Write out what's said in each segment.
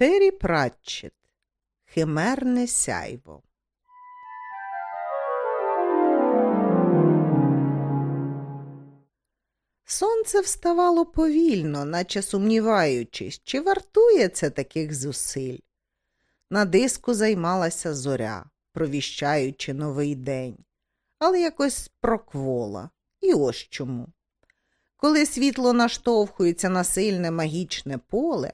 Террі Пратчет Химерне сяйво. Сонце вставало повільно, наче сумніваючись, чи вартує це таких зусиль. На диску займалася зоря, провіщаючи новий день, але якось проквола. І ось чому. Коли світло наштовхується на сильне магічне поле,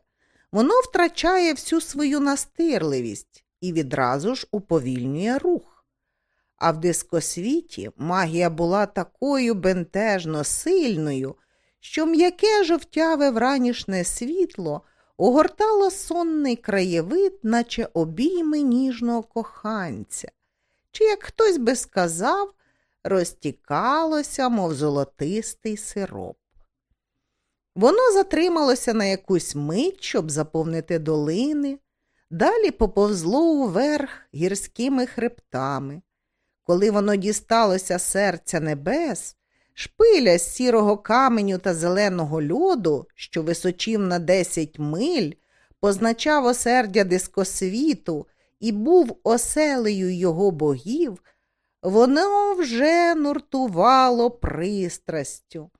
воно втрачає всю свою настирливість і відразу ж уповільнює рух. А в дискосвіті магія була такою бентежно сильною, що м'яке жовтяве вранішне світло огортало сонний краєвид, наче обійми ніжного коханця, чи, як хтось би сказав, розтікалося, мов золотистий сироп. Воно затрималося на якусь мить, щоб заповнити долини, далі поповзло уверх гірськими хребтами. Коли воно дісталося серця небес, шпиля з сірого каменю та зеленого льоду, що височів на десять миль, позначав осердя дискосвіту і був оселею його богів, воно вже нуртувало пристрастю.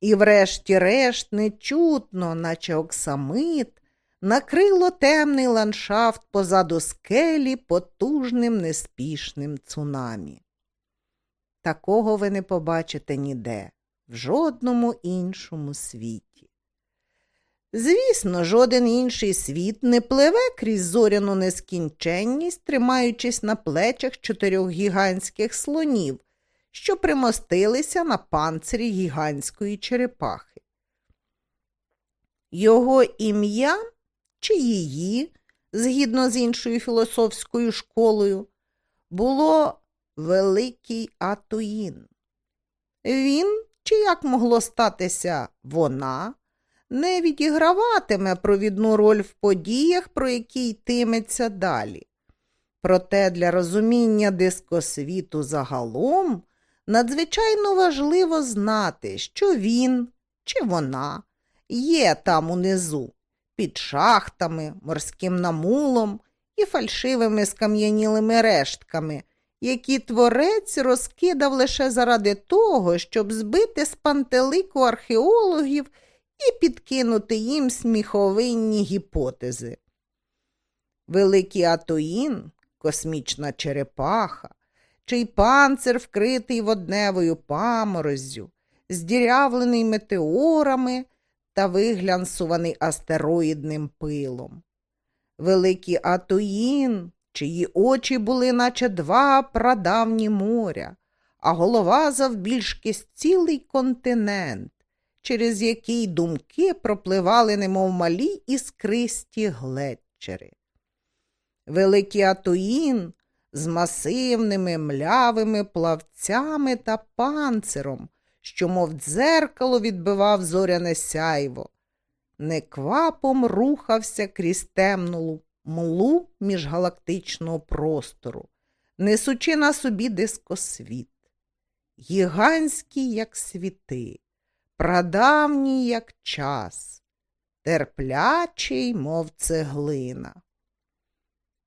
І, врешті-решт, нечутно, наче оксамит, накрило темний ландшафт позаду скелі потужним неспішним цунамі. Такого ви не побачите ніде, в жодному іншому світі. Звісно, жоден інший світ не пливе крізь зоряну нескінченність, тримаючись на плечах чотирьох гігантських слонів, що примостилися на панцирі гігантської черепахи. Його ім'я чи її, згідно з іншою філософською школою, було Великий Атуїн. Він, чи як могло статися вона, не відіграватиме провідну роль в подіях, про які йтиметься далі. Проте для розуміння дискосвіту загалом надзвичайно важливо знати, що він чи вона є там унизу, під шахтами, морським намулом і фальшивими скам'янілими рештками, які творець розкидав лише заради того, щоб збити з пантелику археологів і підкинути їм сміховинні гіпотези. Великий Атоїн, космічна черепаха, чий панцир вкритий водневою памороззю, здірявлений метеорами та виглянсуваний астероїдним пилом. Великий Атуїн, чиї очі були, наче два прадавні моря, а голова завбільшки цілий континент, через який думки пропливали, немов малі іскристі глечери. Великий Атуїн з масивними млявими плавцями та панциром, що, мов дзеркало, відбивав зоряне сяйво, неквапом рухався крізь темну млу міжгалактичного простору, несучи на собі дискосвіт. Гігантський, як світи, прадавній, як час, терплячий, мов цеглина.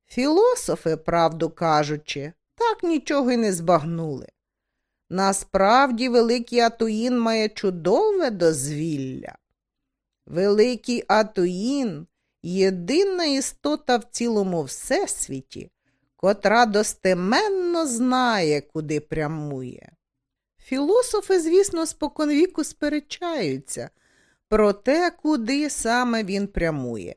Філософи, правду кажучи, так нічого й не збагнули. Насправді, великий Атуїн має чудове дозвілля. Великий Атуїн єдина істота в цілому всесвіті, котра достеменно знає, куди прямує. Філософи, звісно, споконвіку сперечаються про те, куди саме він прямує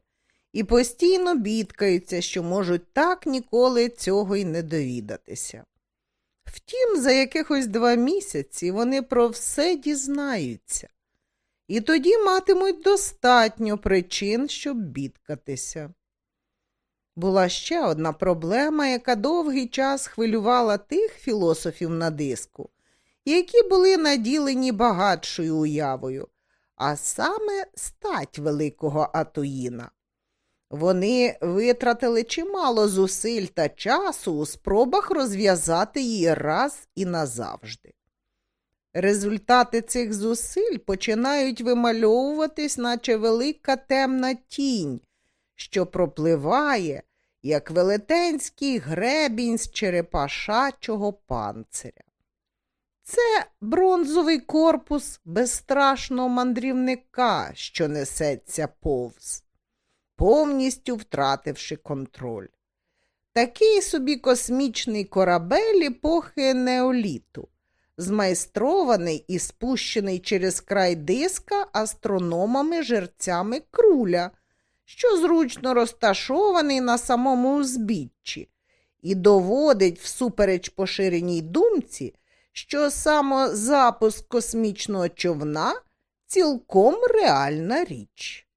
і постійно бідкаються, що можуть так ніколи цього й не довідатися. Втім, за якихось два місяці вони про все дізнаються, і тоді матимуть достатньо причин, щоб бідкатися. Була ще одна проблема, яка довгий час хвилювала тих філософів на диску, які були наділені багатшою уявою, а саме стать великого Атуїна. Вони витратили чимало зусиль та часу у спробах розв'язати її раз і назавжди. Результати цих зусиль починають вимальовуватись, наче велика темна тінь, що пропливає, як велетенський гребінь з черепашачого панциря. Це бронзовий корпус безстрашного мандрівника, що несеться повз, повністю втративши контроль. Такий собі космічний корабель епохи неоліту, змайстрований і спущений через край диска астрономами жерцями круля, що зручно розташований на самому узбіччі, і доводить, всупереч поширеній думці, що самозапуск космічного човна цілком реальна річ.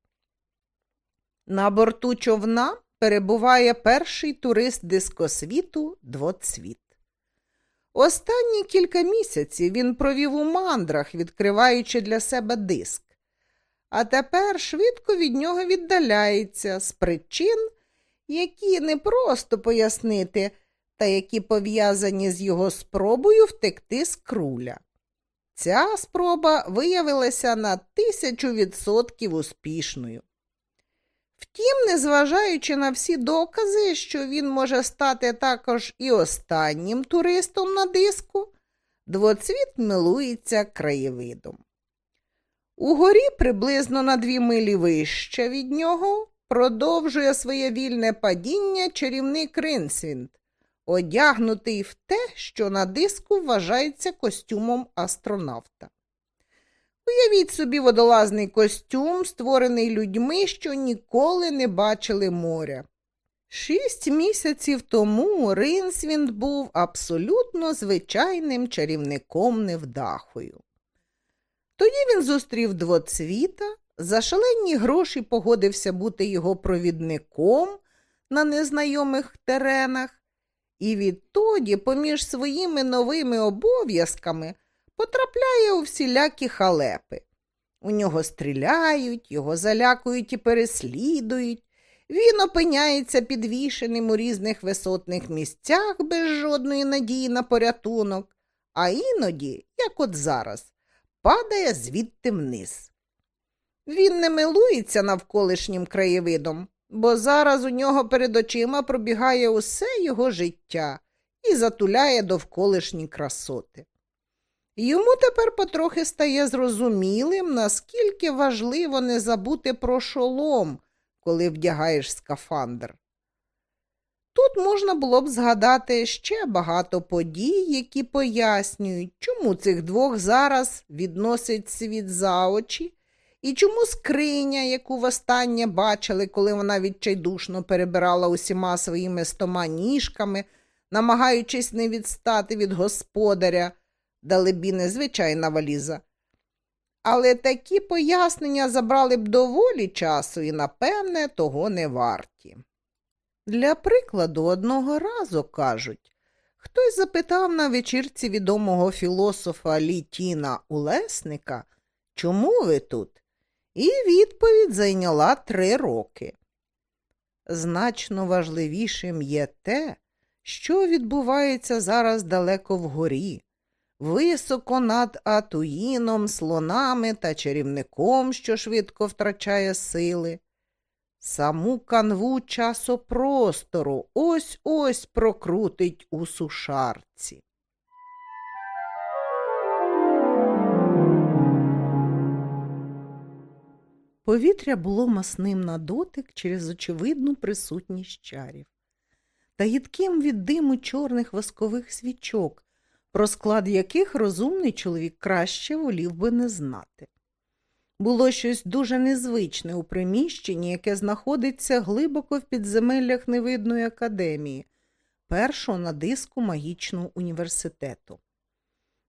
На борту човна перебуває перший турист дискосвіту Двоцвіт. Останні кілька місяців він провів у мандрах, відкриваючи для себе диск, а тепер швидко від нього віддаляється з причин, які не просто пояснити, та які пов'язані з його спробою втекти з круля. Ця спроба виявилася на тисячу відсотків успішною. Втім, незважаючи на всі докази, що він може стати також і останнім туристом на диску, двоцвіт милується краєвидом. Угорі приблизно на дві милі вище від нього продовжує своє вільне падіння чарівник Ринсвінд, одягнутий в те, що на диску вважається костюмом астронавта. Уявіть собі водолазний костюм, створений людьми, що ніколи не бачили моря. Шість місяців тому Ринсвінд був абсолютно звичайним чарівником невдахою. Тоді він зустрів двоцвіта, за шалені гроші погодився бути його провідником на незнайомих теренах, і відтоді, поміж своїми новими обов'язками, потрапляє у всілякі халепи. У нього стріляють, його залякують і переслідують. Він опиняється підвішеним у різних висотних місцях без жодної надії на порятунок, а іноді, як от зараз, падає звідти вниз. Він не милується навколишнім краєвидом, бо зараз у нього перед очима пробігає усе його життя і затуляє довколишні красоти. Йому тепер потрохи стає зрозумілим, наскільки важливо не забути про шолом, коли вдягаєш скафандр. Тут можна було б згадати ще багато подій, які пояснюють, чому цих двох зараз відносить світ за очі, і чому скриня, яку востаннє бачили, коли вона відчайдушно перебирала усіма своїми стома ніжками, намагаючись не відстати від господаря, далебі незвичайна валіза. Але такі пояснення забрали б доволі часу і, напевне, того не варті. Для прикладу, одного разу кажуть, хтось запитав на вечірці відомого філософа Літіна Улесника, чому ви тут? І відповідь зайняла три роки. Значно важливішим є те, що відбувається зараз далеко вгорі, високо над Атуїном, слонами та чарівником, що швидко втрачає сили. Саму канву часопростору ось ось прокрутить у сушарці. Повітря було масним на дотик через очевидну присутність чарів, та їдким від диму чорних воскових свічок, про склад яких розумний чоловік краще волів би не знати. Було щось дуже незвичне у приміщенні, яке знаходиться глибоко в підземеллях невидної академії, першого на диску магічного університету.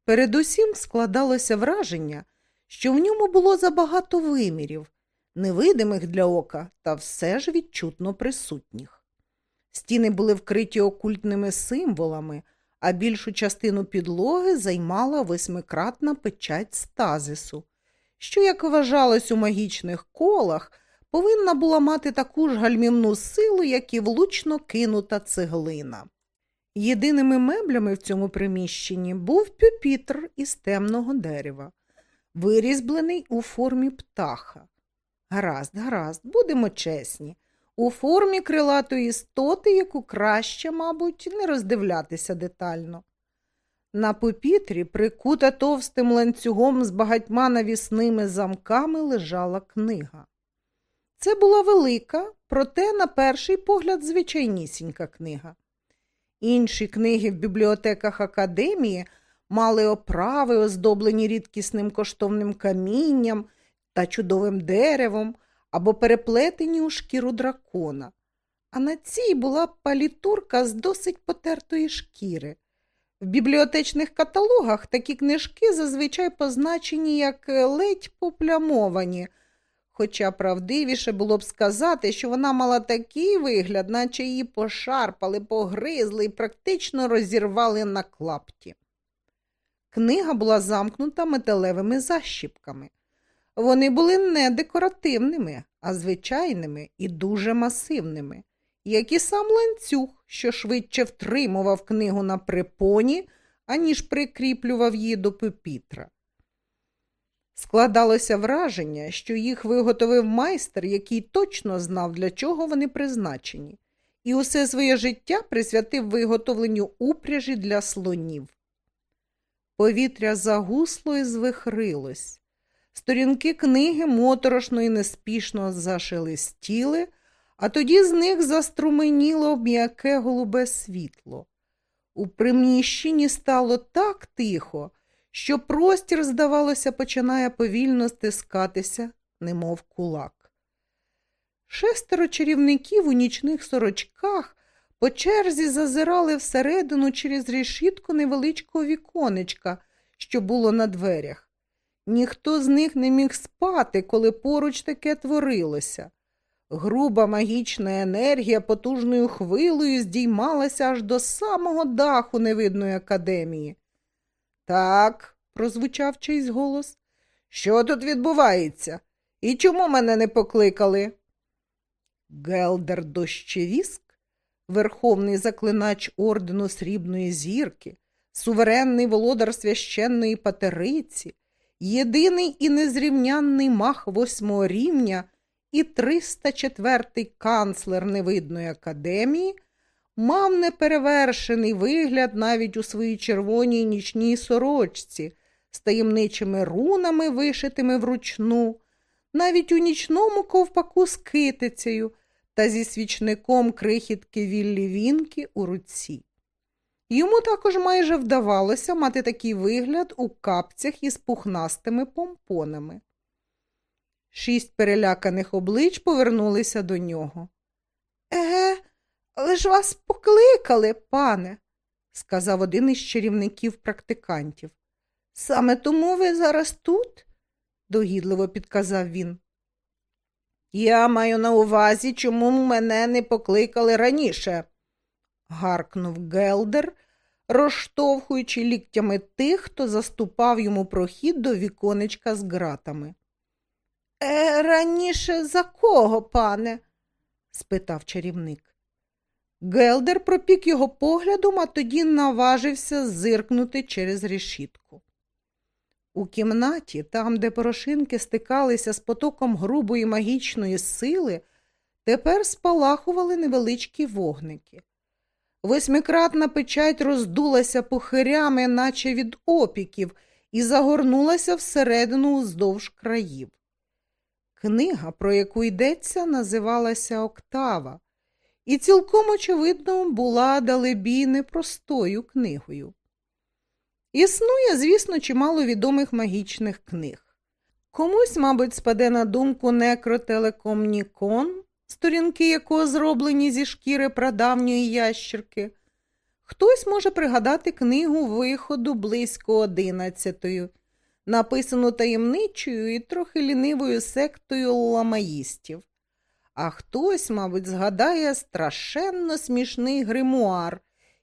Передусім складалося враження, що в ньому було забагато вимірів, невидимих для ока, та все ж відчутно присутніх. Стіни були вкриті окультними символами, а більшу частину підлоги займала восьмикратна печать стазису, що, як вважалось у магічних колах, повинна була мати таку ж гальмівну силу, як і влучно кинута цеглина. Єдиними меблями в цьому приміщенні був пюпітр із темного дерева, вирізблений у формі птаха. Гаразд, гаразд, будемо чесні. У формі крилатої істоти, яку краще, мабуть, не роздивлятися детально. На пупітрі, прикута товстим ланцюгом з багатьма навісними замками, лежала книга. Це була велика, проте, на перший погляд, звичайнісінька книга. Інші книги в бібліотеках академії мали оправи, оздоблені рідкісним коштовним камінням та чудовим деревом або переплетені у шкіру дракона. А на цій була палітурка з досить потертої шкіри. В бібліотечних каталогах такі книжки зазвичай позначені як ледь поплямовані, хоча правдивіше було б сказати, що вона мала такий вигляд, наче її пошарпали, погризли і практично розірвали на клапті. Книга була замкнута металевими защіпками. Вони були не декоративними, а звичайними і дуже масивними, як і сам ланцюг, що швидше втримував книгу на припоні, аніж прикріплював її до пепітра. Складалося враження, що їх виготовив майстер, який точно знав, для чого вони призначені, і усе своє життя присвятив виготовленню упряжі для слонів. Повітря загусло і звихрилось. Сторінки книги моторошно і неспішно зашелестіли, а тоді з них заструменіло м'яке голубе світло. У приміщенні стало так тихо, що простір, здавалося, починає повільно стискатися, немов кулак. Шестеро чарівників у нічних сорочках по черзі зазирали всередину через решітку невеличкого віконечка, що було на дверях. Ніхто з них не міг спати, коли поруч таке творилося. Груба магічна енергія потужною хвилею здіймалася аж до самого даху невидної академії. Так, прозвучав чийсь голос. Що тут відбувається? І чому мене не покликали? Гелдер Дощевіск, верховний заклинач ордену Срібної зірки, суверенний володар священної патериці, єдиний і незрівнянний мах восьмого рівня і 304-й канцлер невидної академії, мав неперевершений вигляд навіть у своїй червоній нічній сорочці з таємничими рунами, вишитими вручну, навіть у нічному ковпаку з китицею та зі свічником крихітки Віллі Вінки у руці. Йому також майже вдавалося мати такий вигляд у капцях із пухнастими помпонами. Шість переляканих облич повернулися до нього. Еге, але ж вас покликали, пане, сказав один із чарівників практикантів. Саме тому ви зараз тут? догідливо підказав він. Я маю на увазі, чому мене не покликали раніше, гаркнув Гелдер, розштовхуючи ліктями тих, хто заступав йому прохід до віконечка з ґратами. Е, раніше за кого, пане? спитав чарівник. Гелдер пропік його поглядом, а тоді наважився зиркнути через решітку. У кімнаті, там, де порошинки стикалися з потоком грубої магічної сили, тепер спалахували невеличкі вогники. Восьмикратна печать роздулася пухирями, наче від опіків, і загорнулася всередину уздовж країв. Книга, про яку йдеться, називалася Октава, і цілком очевидно була далебі непростою книгою. Існує, звісно, чимало відомих магічних книг. Комусь, мабуть, спаде на думку некротелекомнікон, сторінки якого зроблені зі шкіри прадавньої ящерки. Хтось може пригадати книгу виходу близько одинадцятої, написану таємничою і трохи лінивою сектою ламаїстів. А хтось, мабуть, згадає страшенно смішний гримуар,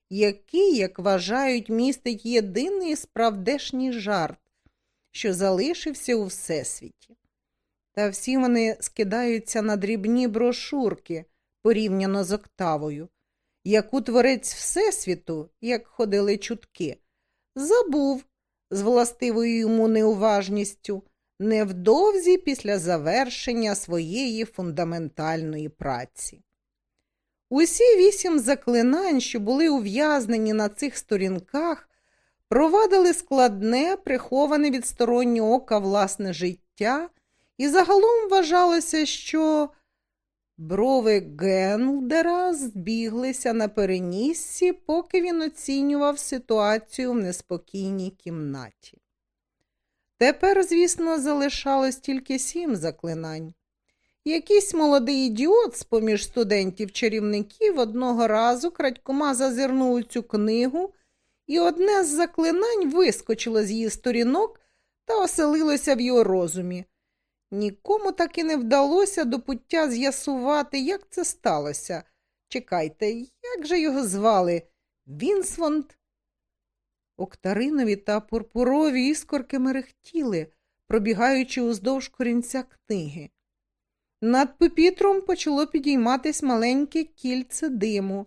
який, як вважають, містить єдиний справдешній жарт, що залишився у всесвіті. Та всі вони скидаються на дрібні брошурки порівняно з октавою, яку творець Всесвіту, як ходили чутки, забув з властивою йому неуважністю невдовзі після завершення своєї фундаментальної праці. Усі вісім заклинань, що були ув'язнені на цих сторінках, провадили складне, приховане від стороннього ока власне життя, і загалом вважалося, що брови Генлдера збіглися на переніссі, поки він оцінював ситуацію в неспокійній кімнаті. Тепер, звісно, залишалось тільки сім заклинань. Якийсь молодий ідіот з поміж студентів-чарівників одного разу крадькома зазирнув у цю книгу, і одне з заклинань вискочило з її сторінок та оселилося в його розумі. Нікому так і не вдалося до пуття з'ясувати, як це сталося. Чекайте, як же його звали? Вінсвонд? Октаринові та пурпурові іскорки мерехтіли, пробігаючи уздовж корінця книги. Над пепітром почало підійматись маленьке кільце диму,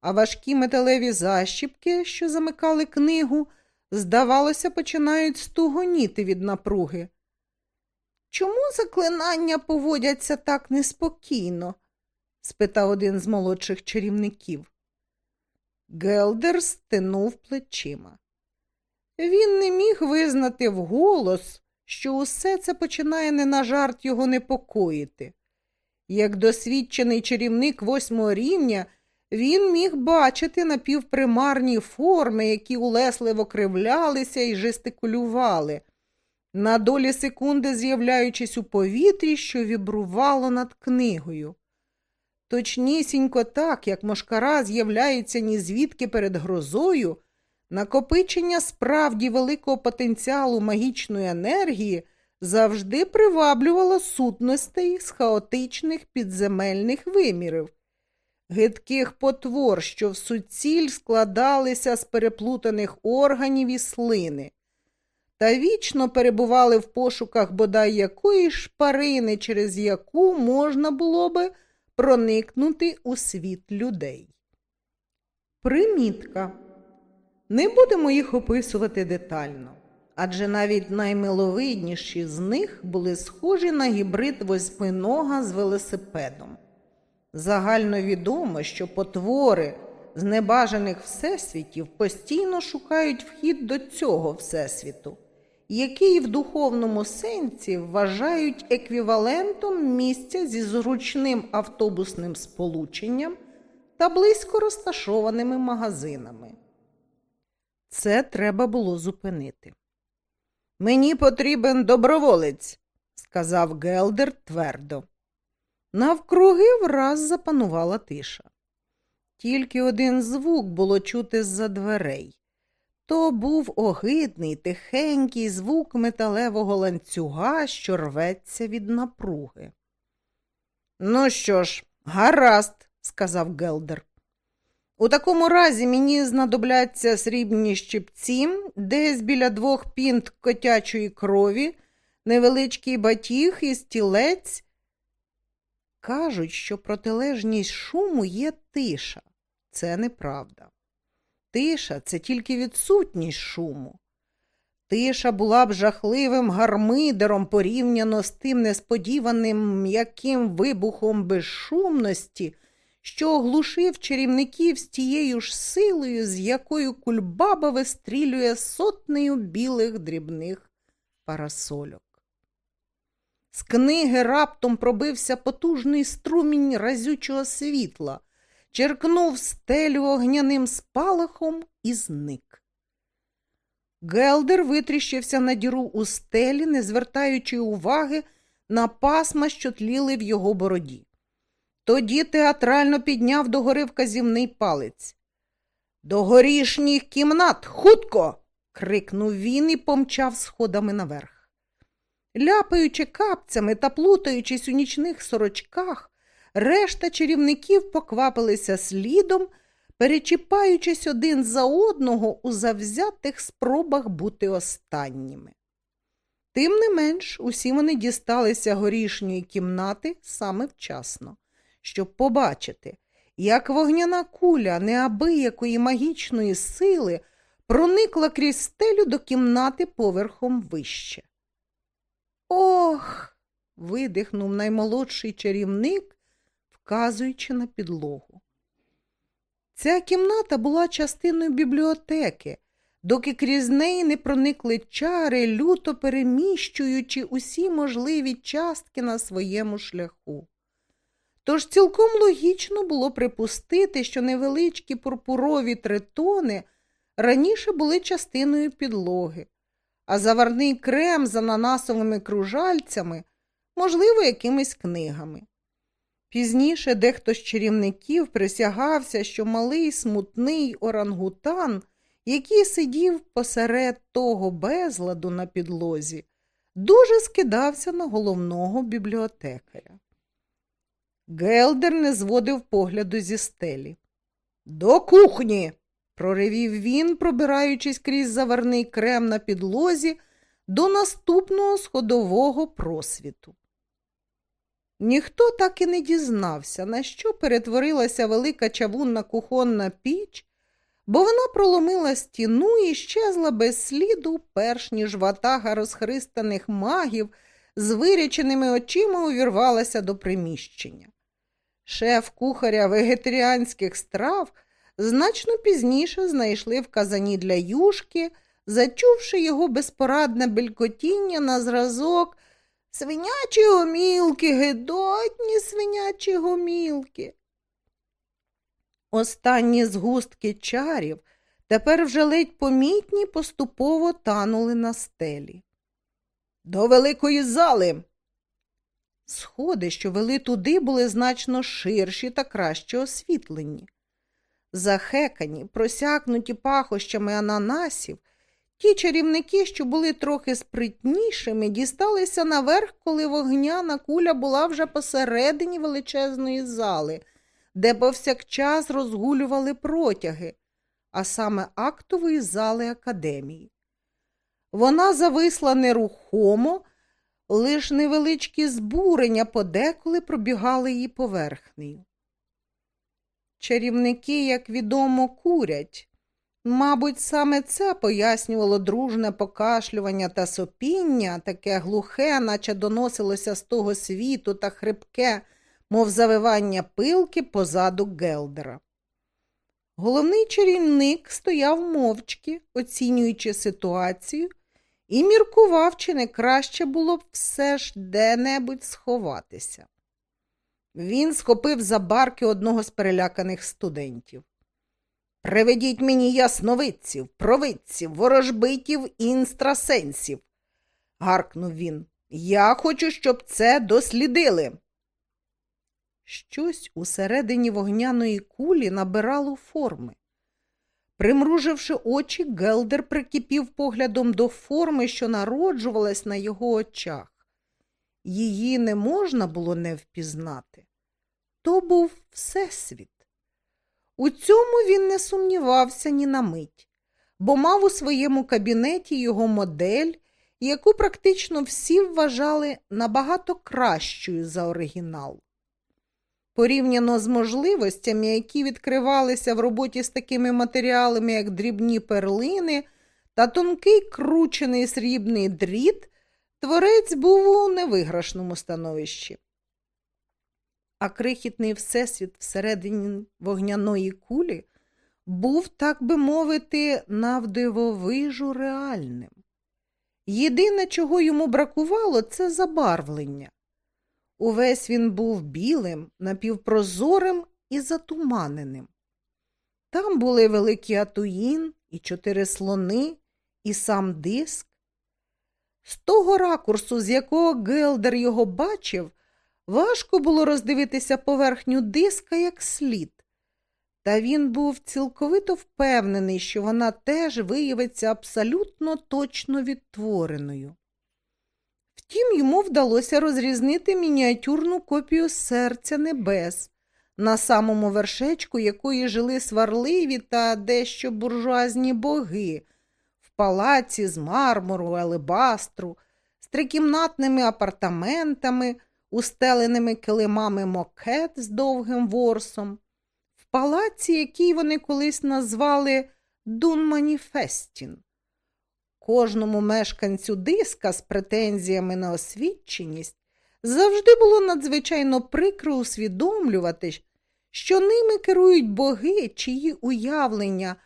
а важкі металеві защіпки, що замикали книгу, здавалося, починають стугоніти від напруги. Чому заклинання поводяться так неспокійно? спитав один з молодших чарівників. Гелдер стинув плечима. Він не міг визнати вголос, що усе це починає не на жарт його непокоїти. Як досвідчений чарівник восьмого рівня, він міг бачити напівпримарні форми, які улесливо кривлялися і жестикулювали, на долі секунди з'являючись у повітрі, що вібрувало над книгою. Точнісінько так, як мошкара з'являється ні звідки перед грозою, Накопичення справді великого потенціалу магічної енергії завжди приваблювало сутностей з хаотичних підземельних вимірів, гидких потвор, що в суціль складалися з переплутаних органів і слини, та вічно перебували в пошуках бодай якої шпарини, через яку можна було би проникнути у світ людей. Примітка не будемо їх описувати детально, адже навіть наймиловидніші з них були схожі на гібрид восьминога з велосипедом. Загально відомо, що потвори з небажаних всесвітів постійно шукають вхід до цього всесвіту, який в духовному сенсі вважають еквівалентом місця зі зручним автобусним сполученням та близько розташованими магазинами. Це треба було зупинити. Мені потрібен доброволець, сказав Гелдер твердо. Навкруги враз запанувала тиша. Тільки один звук було чути з-за дверей. То був огидний, тихенький звук металевого ланцюга, що рветься від напруги. Ну що ж, гаразд, сказав Гелдер. У такому разі мені знадобляться срібні щипці, десь біля двох пінт котячої крові, невеличкий батіг і стілець. Кажуть, що протилежність шуму є тиша. Це неправда. Тиша це тільки відсутність шуму. Тиша була б жахливим гармидером порівняно з тим несподіваним м'яким вибухом безшумності що оглушив чарівників з тією ж силою, з якою кульбаба вистрілює сотнею білих дрібних парасольок. З книги раптом пробився потужний струмінь разючого світла, черкнув стелю огняним спалахом і зник. Гелдер витріщився на діру у стелі, не звертаючи уваги на пасма, що тліли в його бороді. Тоді театрально підняв догори вказівний палець. До горішніх кімнат, хутко. крикнув він і помчав сходами наверх. Ляпаючи капцями та плутаючись у нічних сорочках, решта чарівників поквапилися слідом, перечіпаючись один за одного у завзятих спробах бути останніми. Тим не менш, усі вони дісталися горішньої кімнати саме вчасно щоб побачити, як вогняна куля неабиякої магічної сили проникла крізь стелю до кімнати поверхом вище. Ох. видихнув наймолодший чарівник, вказуючи на підлогу. Ця кімната була частиною бібліотеки, доки крізь неї не проникли чари, люто переміщуючи усі можливі частки на своєму шляху. Тож цілком логічно було припустити, що невеличкі пурпурові тритони раніше були частиною підлоги, а заварний крем з ананасовими кружальцями, можливо, якимись книгами. Пізніше дехто з чарівників присягався, що малий смутний орангутан, який сидів посеред того безладу на підлозі, дуже скидався на головного бібліотекаря. Гелдер не зводив погляду зі стелі. До кухні. проривів він, пробираючись крізь заварний крем на підлозі до наступного сходового просвіту. Ніхто так і не дізнався, на що перетворилася велика чавунна кухонна піч, бо вона проломила стіну і щезла без сліду, перш ніж ватага розхристаних магів з виряченими очима увірвалася до приміщення. Шеф кухаря вегетаріанських страв значно пізніше знайшли в казані для юшки, зачувши його безпорадне белькотіння на зразок свинячі гомілки, гидотні свинячі гомілки. Останні згустки чарів тепер вже ледь помітні поступово танули на стелі. До великої зали. Сходи, що вели туди, були значно ширші та краще освітлені. Захекані, просякнуті пахощами ананасів, ті чарівники, що були трохи спритнішими, дісталися наверх, коли вогняна куля була вже посередині величезної зали, де повсякчас розгулювали протяги, а саме актової зали академії. Вона зависла нерухомо, лиш невеличкі збурення подеколи пробігали її поверхнею. Чарівники, як відомо, курять. Мабуть, саме це пояснювало дружне покашлювання та сопіння, таке глухе, наче доносилося з того світу та хрипке, мов завивання пилки позаду Гелдера. Головний чарівник стояв мовчки, оцінюючи ситуацію, і міркував, чи не краще було б все ж де-небудь сховатися. Він схопив за барки одного з переляканих студентів. Приведіть мені ясновидців, провидців, ворожбитів інстрасенсів, гаркнув він. Я хочу, щоб це дослідили. Щось усередині вогняної кулі набирало форми. Примруживши очі, Гелдер прикипів поглядом до форми, що народжувалась на його очах. Її не можна було не впізнати. То був Всесвіт. У цьому він не сумнівався ні на мить, бо мав у своєму кабінеті його модель, яку практично всі вважали набагато кращою за оригінал. Порівняно з можливостями, які відкривалися в роботі з такими матеріалами, як дрібні перлини та тонкий кручений срібний дріт, творець був у невиграшному становищі а крихітний всесвіт всередині вогняної кулі був, так би мовити, навдивовижу реальним. Єдине, чого йому бракувало, це забарвлення. Увесь він був білим, напівпрозорим і затуманеним. Там були великий атуїн, і чотири слони, і сам диск. З того ракурсу, з якого Гелдер його бачив, Важко було роздивитися поверхню диска як слід, та він був цілковито впевнений, що вона теж виявиться абсолютно точно відтвореною. Втім, йому вдалося розрізнити мініатюрну копію серця небес, на самому вершечку якої жили сварливі та дещо буржуазні боги, в палаці з мармуру, алебастру, з трикімнатними апартаментами устеленими килимами мокет з довгим ворсом, в палаці, який вони колись назвали Дун Маніфестін. Кожному мешканцю диска з претензіями на освіченість завжди було надзвичайно прикро усвідомлювати, що ними керують боги, чиї уявлення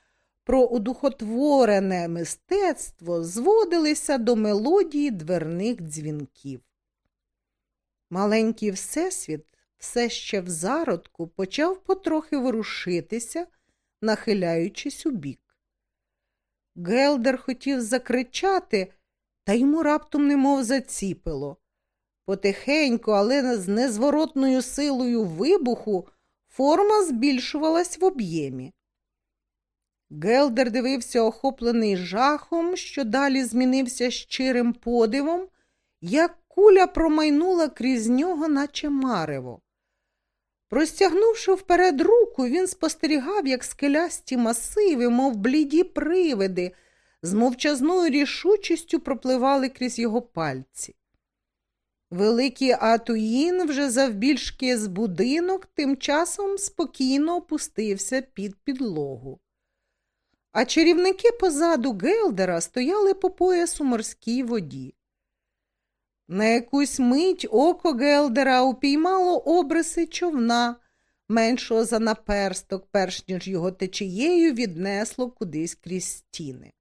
про удухотворене мистецтво зводилися до мелодії дверних дзвінків. Маленький всесвіт все ще в зародку почав потрохи ворушитися, нахиляючись у бік. Гелдер хотів закричати, та йому раптом немов заціпило. Потихеньку, але з незворотною силою вибуху форма збільшувалась в об'ємі. Гелдер дивився охоплений жахом, що далі змінився щирим подивом, як куля промайнула крізь нього, наче марево. Простягнувши вперед руку, він спостерігав, як скелясті масиви, мов бліді привиди, з мовчазною рішучістю пропливали крізь його пальці. Великий Атуїн вже завбільшки з будинок тим часом спокійно опустився під підлогу. А чарівники позаду Гелдера стояли по поясу морській воді. На якусь мить око Гелдера упіймало обриси човна, меншого за наперсток, перш ніж його течією віднесло кудись крізь стіни.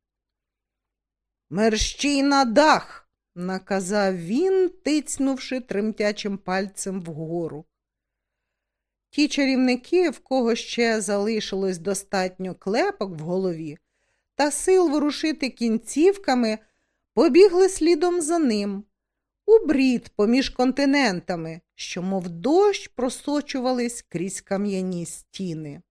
Мерщій на дах, наказав він, тицнувши тремтячим пальцем вгору. Ті чарівники, в кого ще залишилось достатньо клепок в голові, та сил ворушити кінцівками, побігли слідом за ним у брід поміж континентами, що, мов дощ, просочувались крізь кам'яні стіни.